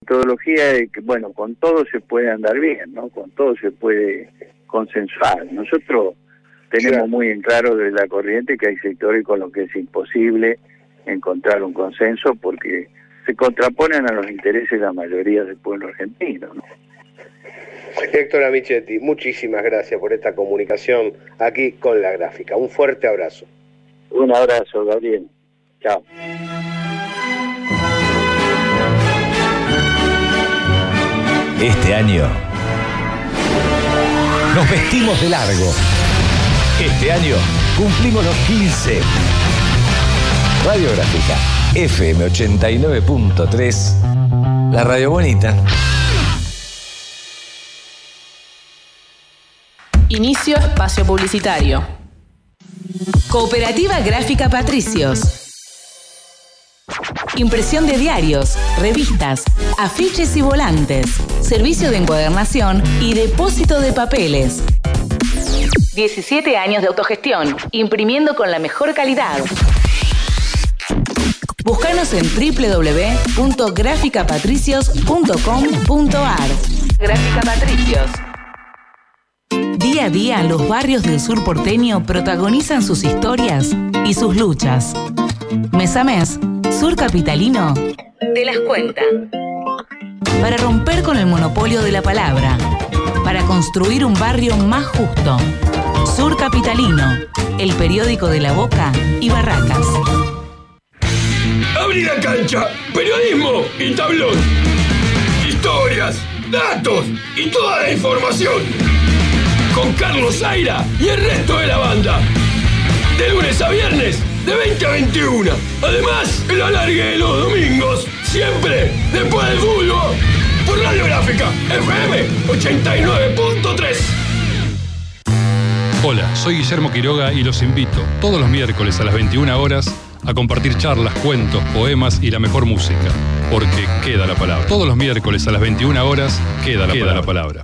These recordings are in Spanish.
metodología de que, bueno, con todo se puede andar bien, ¿no? Con todo se puede consensuar. Nosotros tenemos muy en claro desde la corriente que hay sectores con los que es imposible encontrar un consenso porque se contraponen a los intereses de la mayoría del pueblo argentino, ¿no? Héctor Amichetti, muchísimas gracias por esta comunicación aquí con la gráfica. Un fuerte abrazo. Un abrazo, Gabriel. Chao. Este año nos vestimos de largo. Este año cumplimos los 15. Radiográfica FM 89.3. La radio bonita. Inicio espacio publicitario. Cooperativa Gráfica Patricios. Impresión de diarios, revistas, afiches y volantes. Servicio de encuadernación y depósito de papeles. 17 años de autogestión, imprimiendo con la mejor calidad. Búscanos en www.graficapatricios.com.ar. Gráfica Patricios. Día a día, los barrios del sur porteño protagonizan sus historias y sus luchas. Mes a mes, Sur Capitalino te las cuenta. Para romper con el monopolio de la palabra, para construir un barrio más justo. Sur Capitalino, el periódico de la Boca y Barracas. Abrí la cancha, periodismo y tablón. Historias, datos y toda la información. Con Carlos Zaira y el resto de la banda. De lunes a viernes, de 20 a 21. Además, el alargue de los domingos, siempre después del fútbol. Por Radio Gráfica, FM 89.3. Hola, soy Guillermo Quiroga y los invito todos los miércoles a las 21 horas a compartir charlas, cuentos, poemas y la mejor música. Porque queda la palabra. Todos los miércoles a las 21 horas queda la, queda la palabra.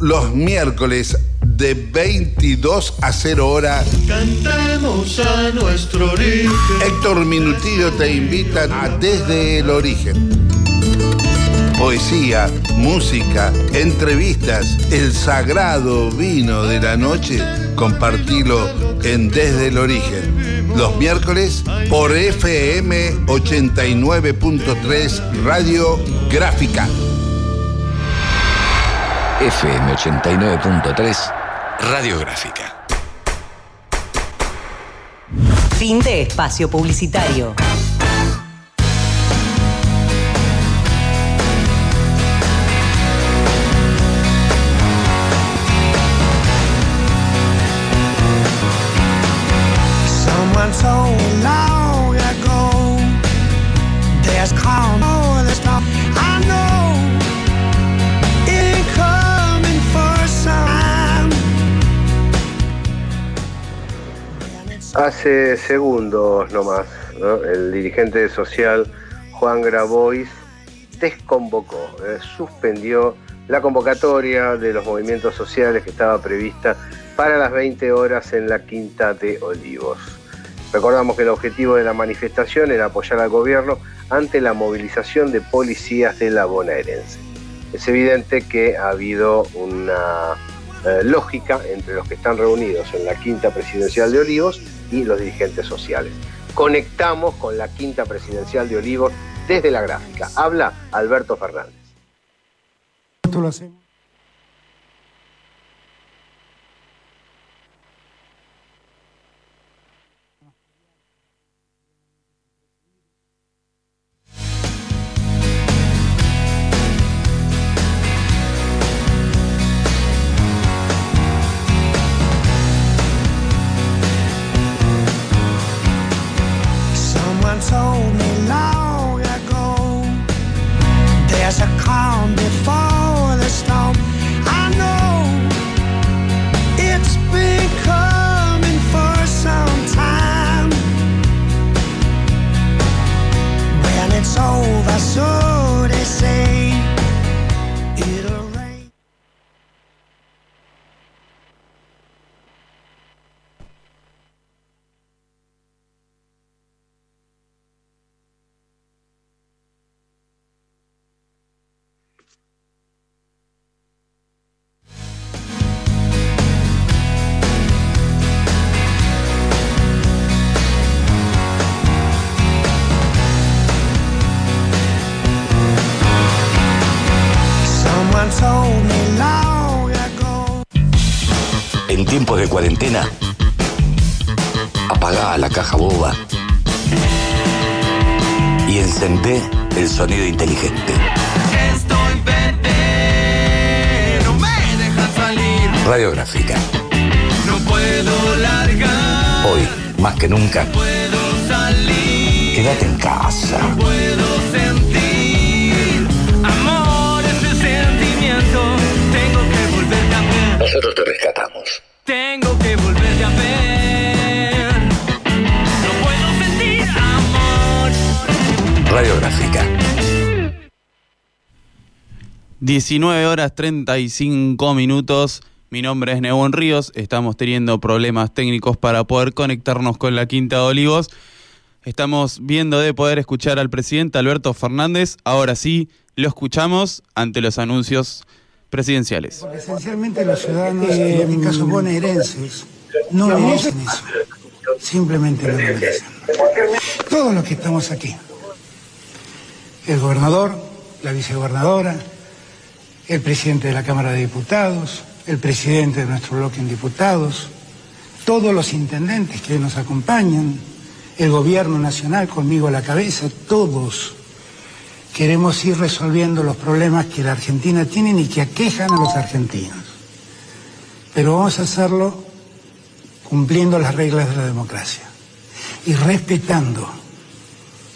Los miércoles de 22 a 0 hora. Cantemos a nuestro origen. Héctor Minutillo te invita a Desde el Origen. Poesía, música, entrevistas, el sagrado vino de la noche, compartilo en Desde el Origen. Los miércoles por FM 89.3 Radio Gráfica. FM 89.3 Radiográfica. Fin de espacio publicitario. Hace segundos nomás, ¿no? el dirigente social Juan Grabois desconvocó, eh, suspendió la convocatoria de los movimientos sociales que estaba prevista para las 20 horas en la Quinta de Olivos. Recordamos que el objetivo de la manifestación era apoyar al gobierno ante la movilización de policías de la bonaerense. Es evidente que ha habido una eh, lógica entre los que están reunidos en la Quinta Presidencial de Olivos y los dirigentes sociales. Conectamos con la Quinta Presidencial de Olivos desde la gráfica. Habla Alberto Fernández. Tiempos de cuarentena, apagá la caja boba y encendé el sonido inteligente. Estoy verde, no me dejan salir, Radiográfica. no puedo largar, Hoy, más que nunca, puedo salir, quédate en casa. puedo sentir. Amor, ese sentimiento, tengo que Nosotros te rescatamos. Radiográfica. 19 horas 35 minutos. Mi nombre es Nebón Ríos. Estamos teniendo problemas técnicos para poder conectarnos con la Quinta de Olivos. Estamos viendo de poder escuchar al presidente Alberto Fernández. Ahora sí, lo escuchamos ante los anuncios presidenciales. Esencialmente los ciudadanos, en este caso bonaerenses, no merecen eso. Simplemente no lo merecen. Todos los que estamos aquí, el gobernador, la vicegobernadora, el presidente de la Cámara de Diputados, el presidente de nuestro bloque en diputados, todos los intendentes que nos acompañan, el gobierno nacional conmigo a la cabeza, todos queremos ir resolviendo los problemas que la Argentina tiene y que aquejan a los argentinos. Pero vamos a hacerlo cumpliendo las reglas de la democracia y respetando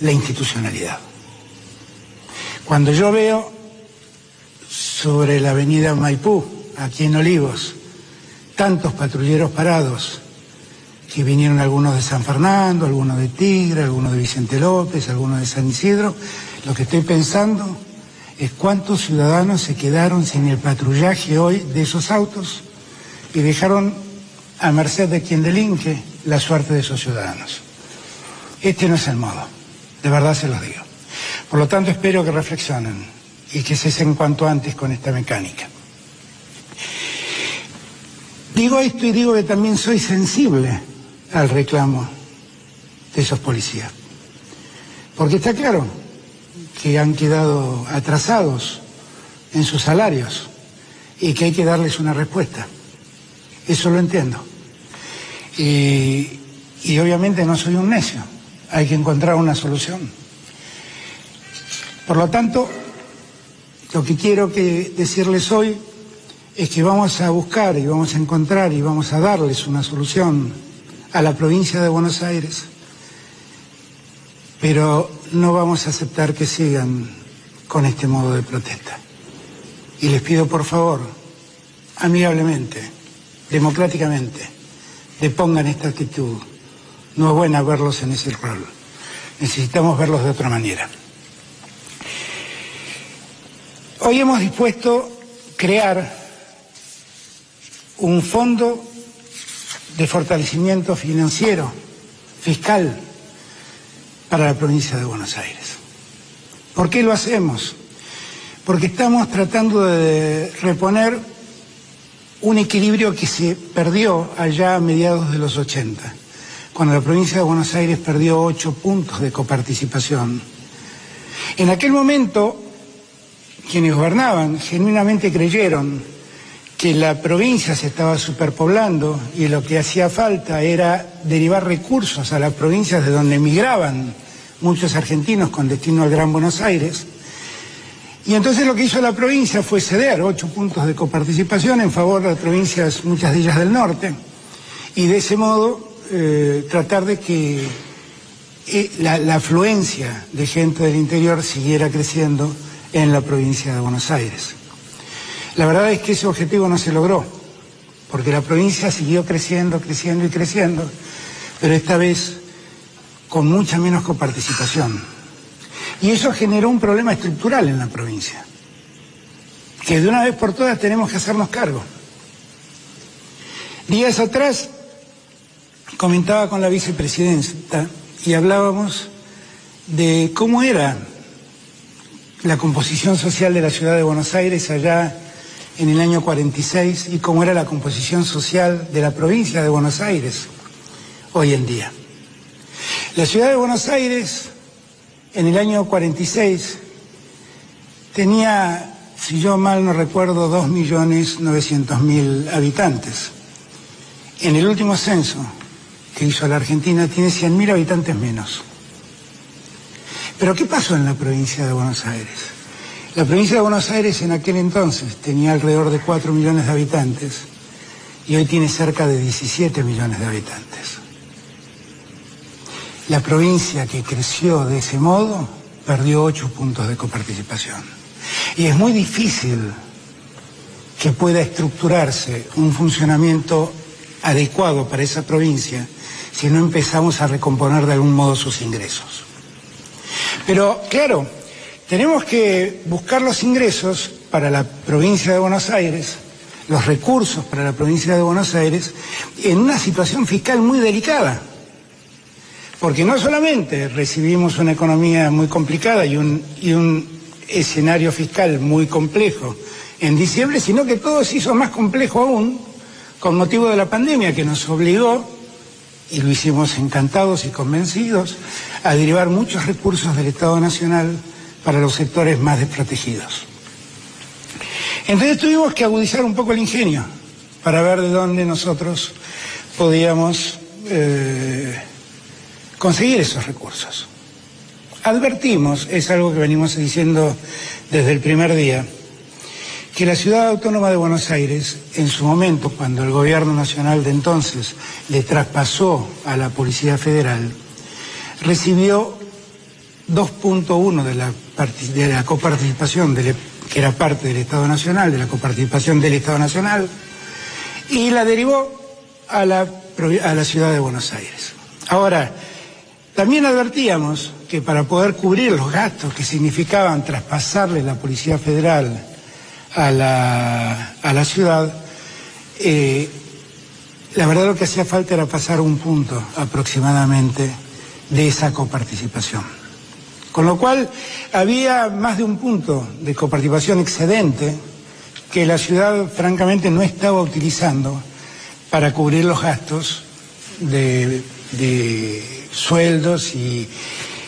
la institucionalidad. Cuando yo veo sobre la avenida Maipú, aquí en Olivos, tantos patrulleros parados, que vinieron algunos de San Fernando, algunos de Tigre, algunos de Vicente López, algunos de San Isidro, lo que estoy pensando es cuántos ciudadanos se quedaron sin el patrullaje hoy de esos autos y dejaron a merced de quien delinque la suerte de esos ciudadanos. Este no es el modo, de verdad se los digo. Por lo tanto, espero que reflexionen y que cesen cuanto antes con esta mecánica. Digo esto y digo que también soy sensible al reclamo de esos policías. Porque está claro que han quedado atrasados en sus salarios y que hay que darles una respuesta. Eso lo entiendo. Y, y obviamente no soy un necio. Hay que encontrar una solución. Por lo tanto, lo que quiero decirles hoy es que vamos a buscar y vamos a encontrar y vamos a darles una solución a la provincia de Buenos Aires, pero no vamos a aceptar que sigan con este modo de protesta. Y les pido por favor, amigablemente, democráticamente, depongan esta actitud. No es buena verlos en ese rol. Necesitamos verlos de otra manera. Hoy hemos dispuesto crear un fondo de fortalecimiento financiero, fiscal, para la provincia de Buenos Aires. ¿Por qué lo hacemos? Porque estamos tratando de reponer un equilibrio que se perdió allá a mediados de los 80, cuando la provincia de Buenos Aires perdió ocho puntos de coparticipación. En aquel momento, quienes gobernaban genuinamente creyeron que la provincia se estaba superpoblando y lo que hacía falta era derivar recursos a las provincias de donde emigraban muchos argentinos con destino al Gran Buenos Aires. Y entonces lo que hizo la provincia fue ceder ocho puntos de coparticipación en favor de las provincias, muchas de ellas del norte, y de ese modo eh, tratar de que eh, la, la afluencia de gente del interior siguiera creciendo en la provincia de Buenos Aires. La verdad es que ese objetivo no se logró, porque la provincia siguió creciendo, creciendo y creciendo, pero esta vez con mucha menos coparticipación. Y eso generó un problema estructural en la provincia, que de una vez por todas tenemos que hacernos cargo. Días atrás comentaba con la vicepresidenta y hablábamos de cómo era la composición social de la ciudad de Buenos Aires allá en el año 46 y cómo era la composición social de la provincia de Buenos Aires hoy en día. La ciudad de Buenos Aires en el año 46 tenía si yo mal no recuerdo, 2.900.000 habitantes. En el último censo que hizo la Argentina tiene 100.000 habitantes menos. Pero ¿qué pasó en la provincia de Buenos Aires? La provincia de Buenos Aires en aquel entonces tenía alrededor de 4 millones de habitantes y hoy tiene cerca de 17 millones de habitantes. La provincia que creció de ese modo perdió 8 puntos de coparticipación. Y es muy difícil que pueda estructurarse un funcionamiento adecuado para esa provincia si no empezamos a recomponer de algún modo sus ingresos. Pero, claro, tenemos que buscar los ingresos para la provincia de Buenos Aires, los recursos para la provincia de Buenos Aires, en una situación fiscal muy delicada. Porque no solamente recibimos una economía muy complicada y un, y un escenario fiscal muy complejo en diciembre, sino que todo se hizo más complejo aún con motivo de la pandemia que nos obligó, y lo hicimos encantados y convencidos, a derivar muchos recursos del Estado Nacional para los sectores más desprotegidos. Entonces tuvimos que agudizar un poco el ingenio para ver de dónde nosotros podíamos eh, conseguir esos recursos. Advertimos, es algo que venimos diciendo desde el primer día, que la ciudad autónoma de Buenos Aires, en su momento, cuando el gobierno nacional de entonces le traspasó a la Policía Federal, recibió 2.1 de la, de la coparticipación, del- que era parte del Estado Nacional, de la coparticipación del Estado Nacional, y la derivó a la, a la ciudad de Buenos Aires. Ahora, también advertíamos que para poder cubrir los gastos que significaban traspasarle la Policía Federal a la, a la ciudad, eh, la verdad lo que hacía falta era pasar un punto aproximadamente de esa coparticipación. Con lo cual había más de un punto de coparticipación excedente que la ciudad francamente no estaba utilizando para cubrir los gastos de, de sueldos y,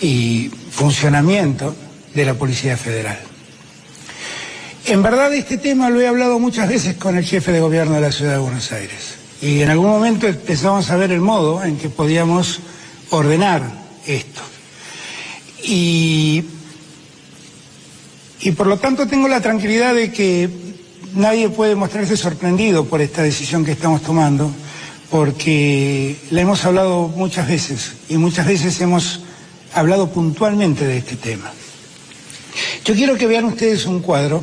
y funcionamiento de la Policía Federal. En verdad este tema lo he hablado muchas veces con el jefe de gobierno de la ciudad de Buenos Aires y en algún momento empezamos a ver el modo en que podíamos ordenar esto. Y, y por lo tanto tengo la tranquilidad de que nadie puede mostrarse sorprendido por esta decisión que estamos tomando, porque la hemos hablado muchas veces y muchas veces hemos hablado puntualmente de este tema. Yo quiero que vean ustedes un cuadro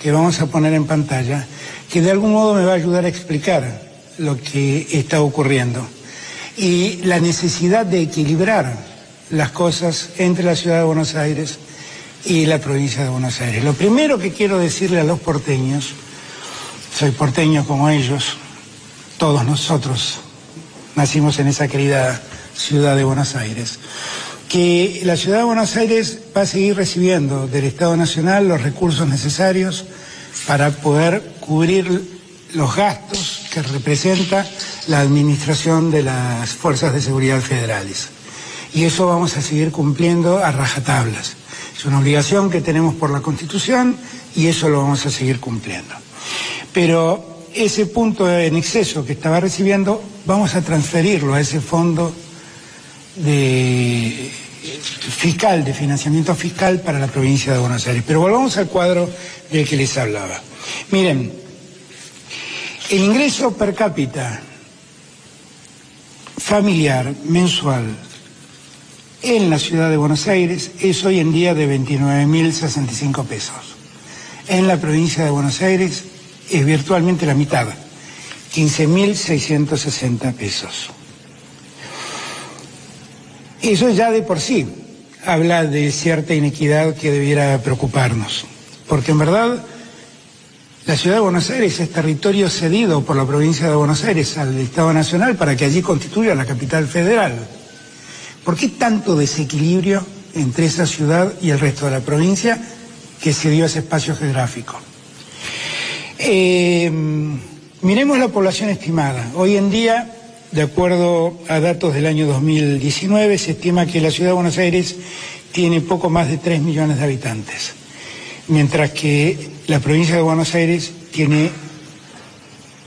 que vamos a poner en pantalla, que de algún modo me va a ayudar a explicar lo que está ocurriendo y la necesidad de equilibrar las cosas entre la ciudad de Buenos Aires y la provincia de Buenos Aires. Lo primero que quiero decirle a los porteños, soy porteño como ellos, todos nosotros nacimos en esa querida ciudad de Buenos Aires, que la ciudad de Buenos Aires va a seguir recibiendo del Estado Nacional los recursos necesarios para poder cubrir los gastos que representa la administración de las fuerzas de seguridad federales. Y eso vamos a seguir cumpliendo a rajatablas. Es una obligación que tenemos por la Constitución y eso lo vamos a seguir cumpliendo. Pero ese punto en exceso que estaba recibiendo, vamos a transferirlo a ese fondo de fiscal, de financiamiento fiscal para la provincia de Buenos Aires. Pero volvamos al cuadro del que les hablaba. Miren, el ingreso per cápita familiar mensual en la ciudad de Buenos Aires es hoy en día de 29.065 pesos. En la provincia de Buenos Aires es virtualmente la mitad, 15.660 pesos. Eso ya de por sí habla de cierta inequidad que debiera preocuparnos, porque en verdad la ciudad de Buenos Aires es territorio cedido por la provincia de Buenos Aires al Estado Nacional para que allí constituya la capital federal. ¿Por qué tanto desequilibrio entre esa ciudad y el resto de la provincia que se dio ese espacio geográfico? Eh, miremos la población estimada. Hoy en día, de acuerdo a datos del año 2019, se estima que la ciudad de Buenos Aires tiene poco más de 3 millones de habitantes. mientras que la provincia de Buenos Aires tiene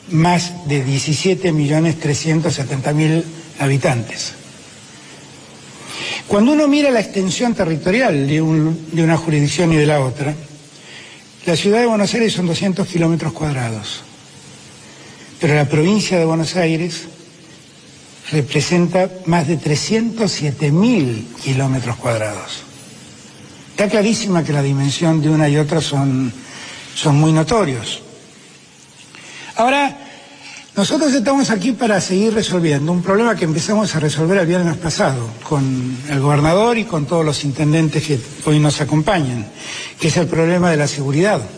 más de 17.370.000 habitantes. Cuando uno mira la extensión territorial de, de una jurisdicción y de la otra, la ciudad de Buenos Aires son 200 kilómetros cuadrados, pero la provincia de Buenos Aires representa más de 307.000 kilómetros cuadrados. Está clarísima que la dimensión de una y otra son, son muy notorios. Ahora, nosotros estamos aquí para seguir resolviendo un problema que empezamos a resolver el viernes pasado con el gobernador y con todos los intendentes que hoy nos acompañan, que es el problema de la seguridad.